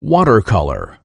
watercolor.